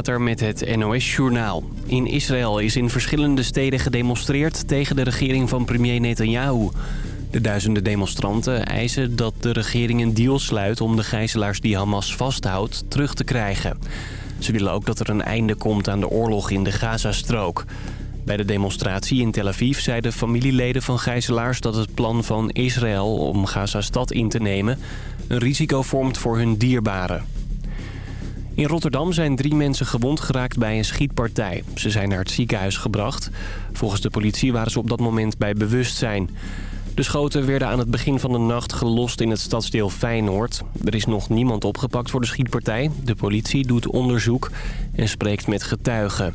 Water met het NOS-journaal. In Israël is in verschillende steden gedemonstreerd tegen de regering van premier Netanyahu. De duizenden demonstranten eisen dat de regering een deal sluit om de gijzelaars die Hamas vasthoudt terug te krijgen. Ze willen ook dat er een einde komt aan de oorlog in de Gazastrook. Bij de demonstratie in Tel Aviv zeiden familieleden van gijzelaars dat het plan van Israël om Gaza-stad in te nemen een risico vormt voor hun dierbaren. In Rotterdam zijn drie mensen gewond geraakt bij een schietpartij. Ze zijn naar het ziekenhuis gebracht. Volgens de politie waren ze op dat moment bij bewustzijn. De schoten werden aan het begin van de nacht gelost in het stadsdeel Feyenoord. Er is nog niemand opgepakt voor de schietpartij. De politie doet onderzoek en spreekt met getuigen.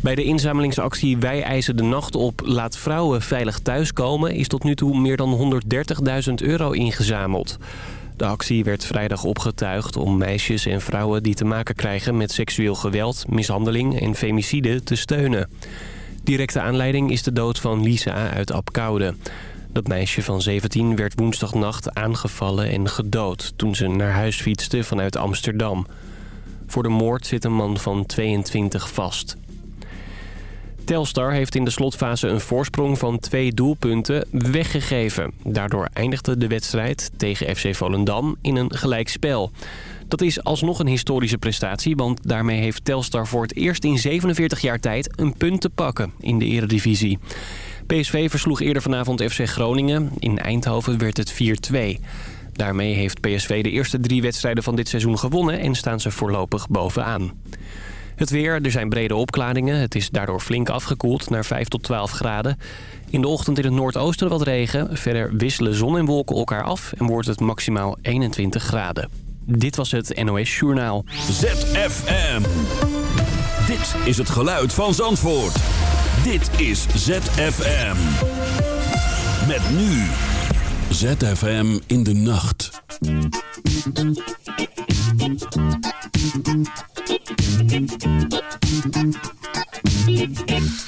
Bij de inzamelingsactie Wij eisen de nacht op Laat vrouwen veilig thuiskomen... is tot nu toe meer dan 130.000 euro ingezameld. De actie werd vrijdag opgetuigd om meisjes en vrouwen die te maken krijgen met seksueel geweld, mishandeling en femicide te steunen. Directe aanleiding is de dood van Lisa uit Apkoude. Dat meisje van 17 werd woensdagnacht aangevallen en gedood toen ze naar huis fietste vanuit Amsterdam. Voor de moord zit een man van 22 vast. Telstar heeft in de slotfase een voorsprong van twee doelpunten weggegeven. Daardoor eindigde de wedstrijd tegen FC Volendam in een gelijkspel. Dat is alsnog een historische prestatie, want daarmee heeft Telstar voor het eerst in 47 jaar tijd een punt te pakken in de eredivisie. PSV versloeg eerder vanavond FC Groningen. In Eindhoven werd het 4-2. Daarmee heeft PSV de eerste drie wedstrijden van dit seizoen gewonnen en staan ze voorlopig bovenaan. Het weer, er zijn brede opklaringen. Het is daardoor flink afgekoeld naar 5 tot 12 graden. In de ochtend in het noordoosten wat regen. Verder wisselen zon en wolken elkaar af en wordt het maximaal 21 graden. Dit was het NOS Journaal. ZFM. Dit is het geluid van Zandvoort. Dit is ZFM. Met nu. ZFM in de nacht. Thank you.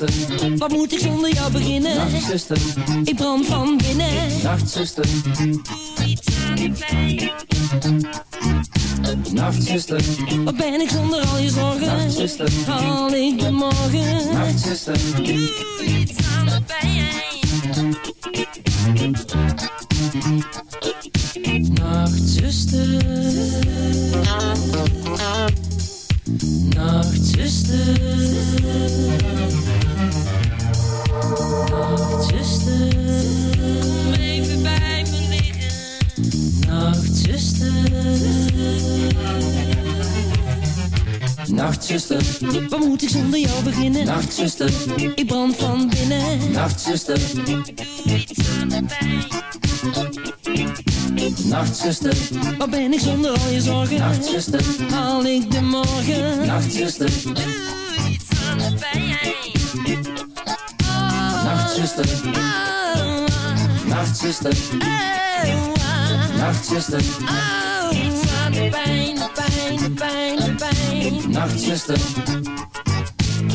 Nachtzuster, wat moet ik zonder jou beginnen? Nachtzuster, ik brand van binnen. Nachtzuster, doe iets aan de pijn. Nachtzuster, wat ben ik zonder al je zorgen? Nachtzuster, haal ik de morgen? Nachtzuster, doe Nachtzuster, ik brand van binnen. Nachtzuster, doe iets aan de pijn. Nachtzuster, wat ben ik zonder al je zorgen? Nachtzuster, haal ik de morgen? Nachtzuster, doe iets aan de pijn. Nachtzuster, oh. Nachtzuster, oh. Nachtzuster, oh. iets aan de pijn, de pijn, pijn, pijn. Nachtzuster.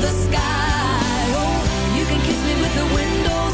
the sky. Oh, you can kiss me with the windows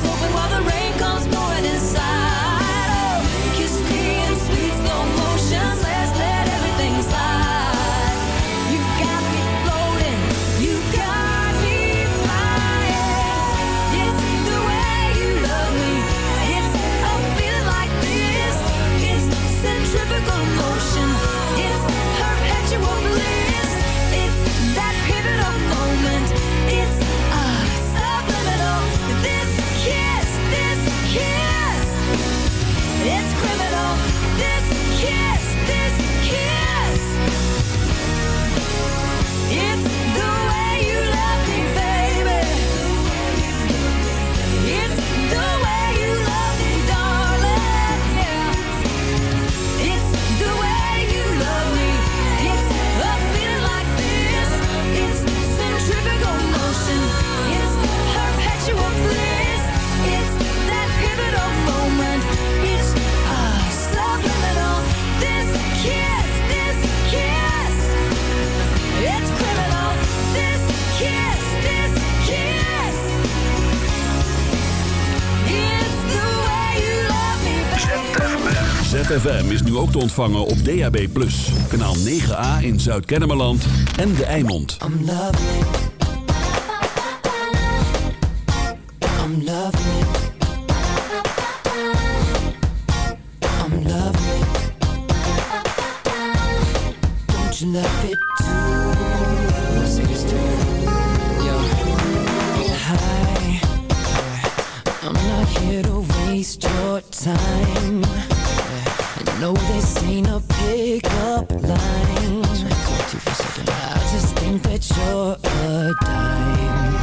ZFM is nu ook te ontvangen op DAB+. Kanaal 9A in Zuid-Kennemerland en De Eimond. I'm loving it. I'm loving it. I'm loving it. Don't you love it too? Sing this to me. Yo. Hi. I'm not here to waste your time. Know this ain't a pickup line. I just think that you're a dime.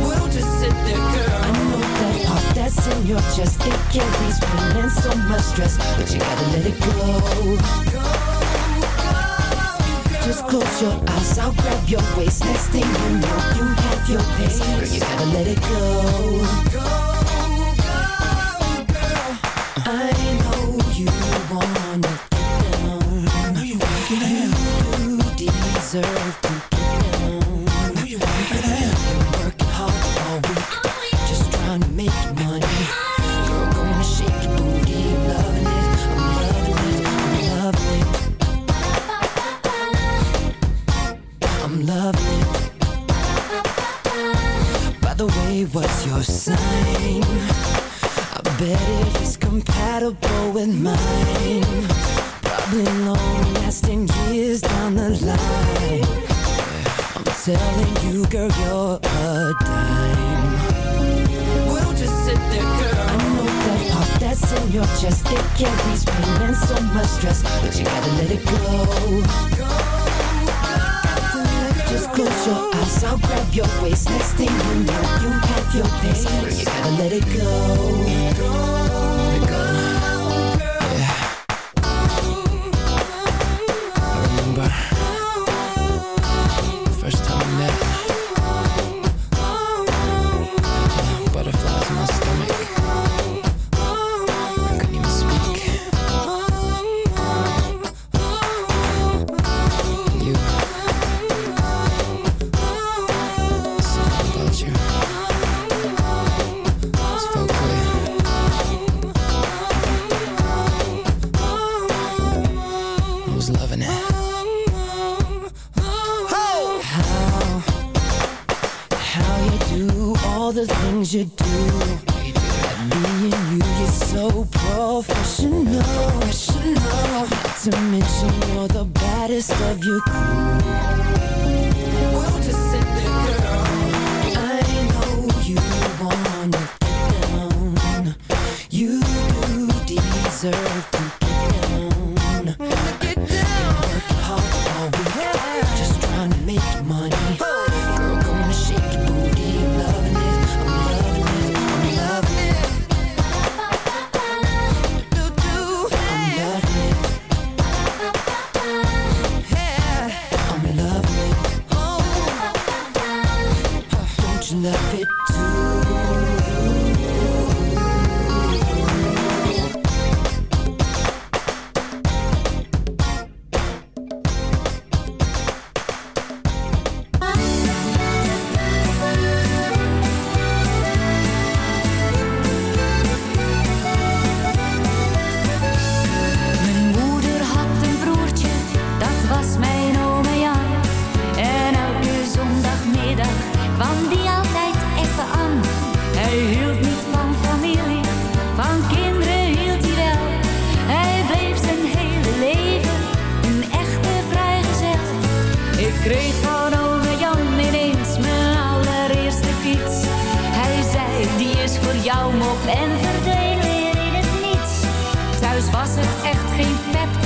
We'll just sit there, girl. I know that heart that's in your chest. It carries pain and so much stress, but you gotta let it go. Just close your eyes, I'll grab your waist. Next thing you know, you have your pace. Girl, you gotta let it go. I deserve to girl, you're a dime. We'll just sit there, girl. I know that heart that's in your chest. It carries pain and so much stress, but you gotta let it go. Just close your eyes, I'll grab your waist. Next thing you know, you have your pace. You gotta let it go. Let Jouw mop en verdween weer in het niets. Thuis was het echt geen pep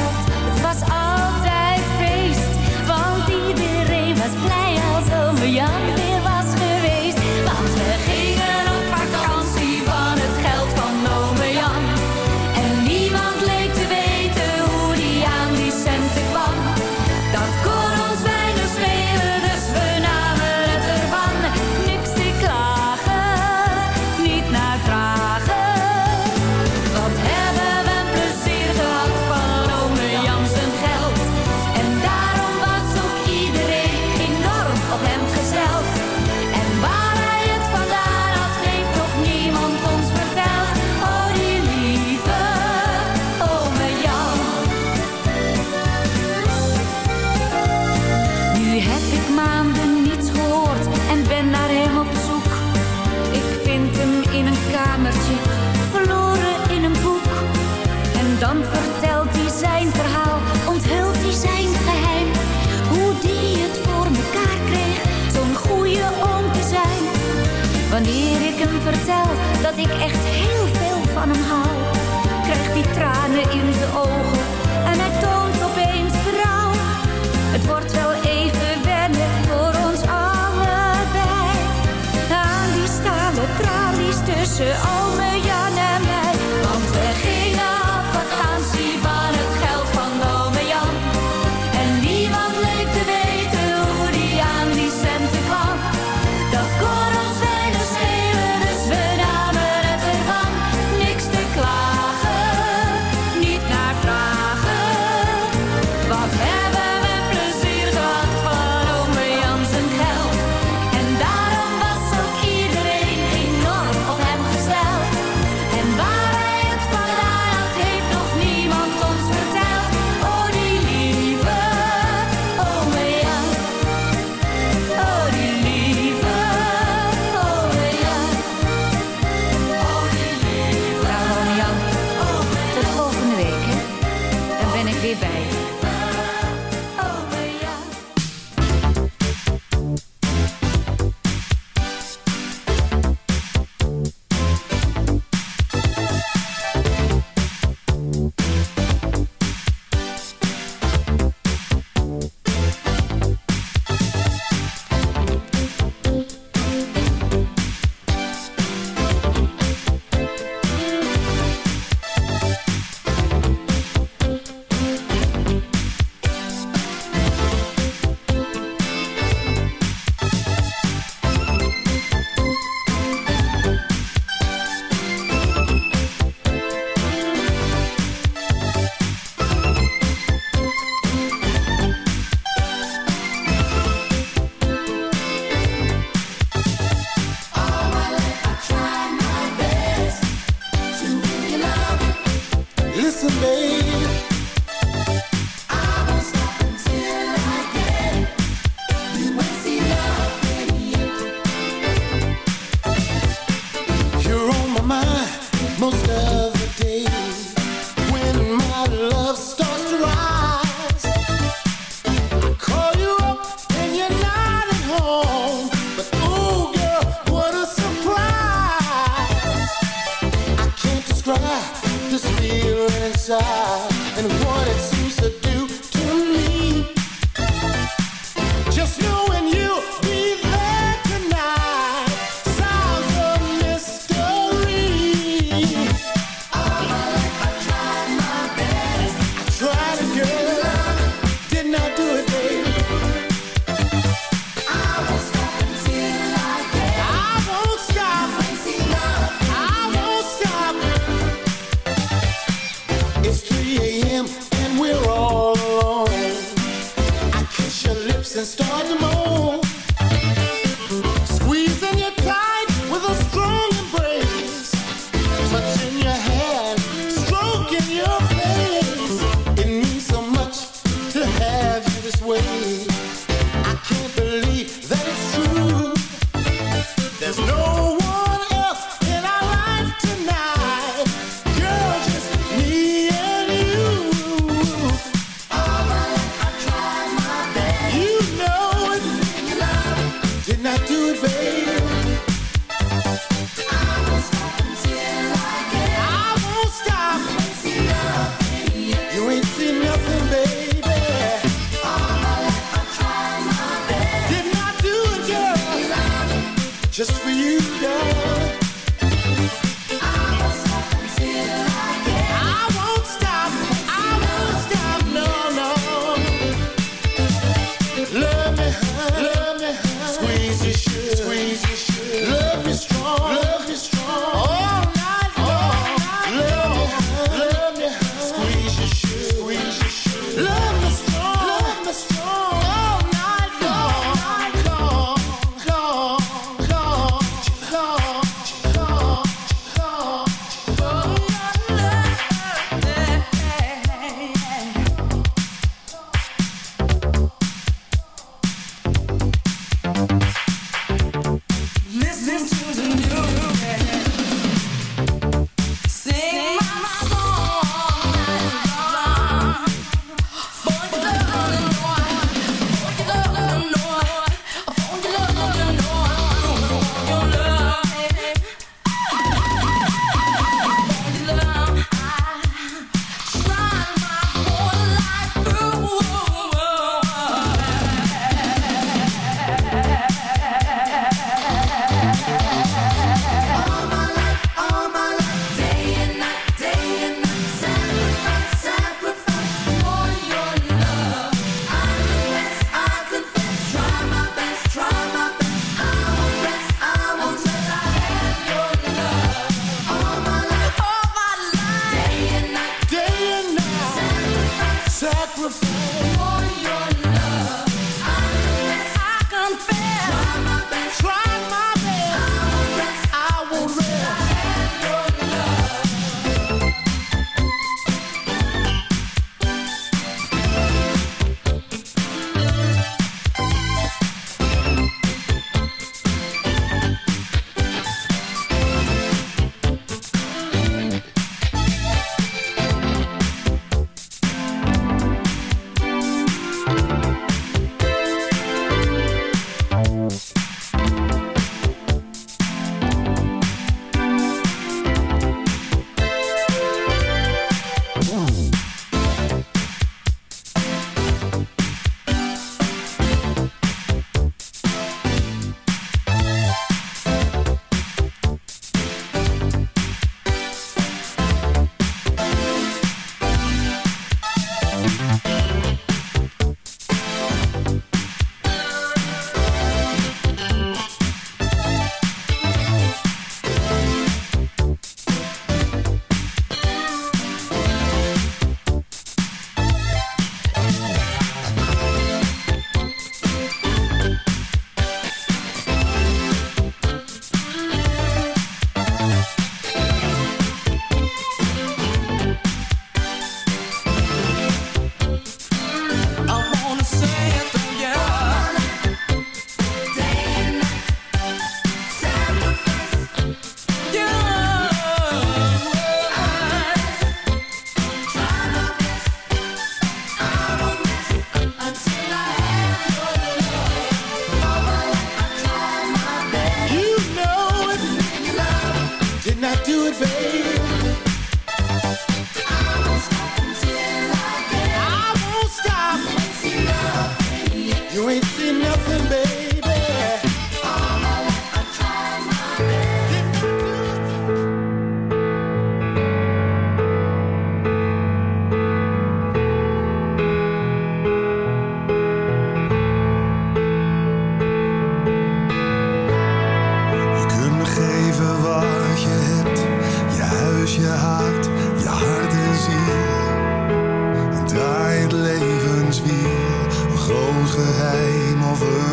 try to feel inside and what it's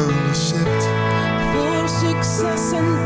recept. Voor succes en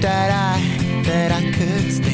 that I, that I could stay.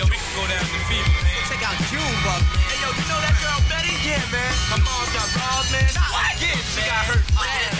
Yo, we can go down to fever, man. Check out Junebug, man. Hey, yo, you know that girl Betty? Yeah, man. My mom's got robbed, man. What? again, She man. got hurt. What oh,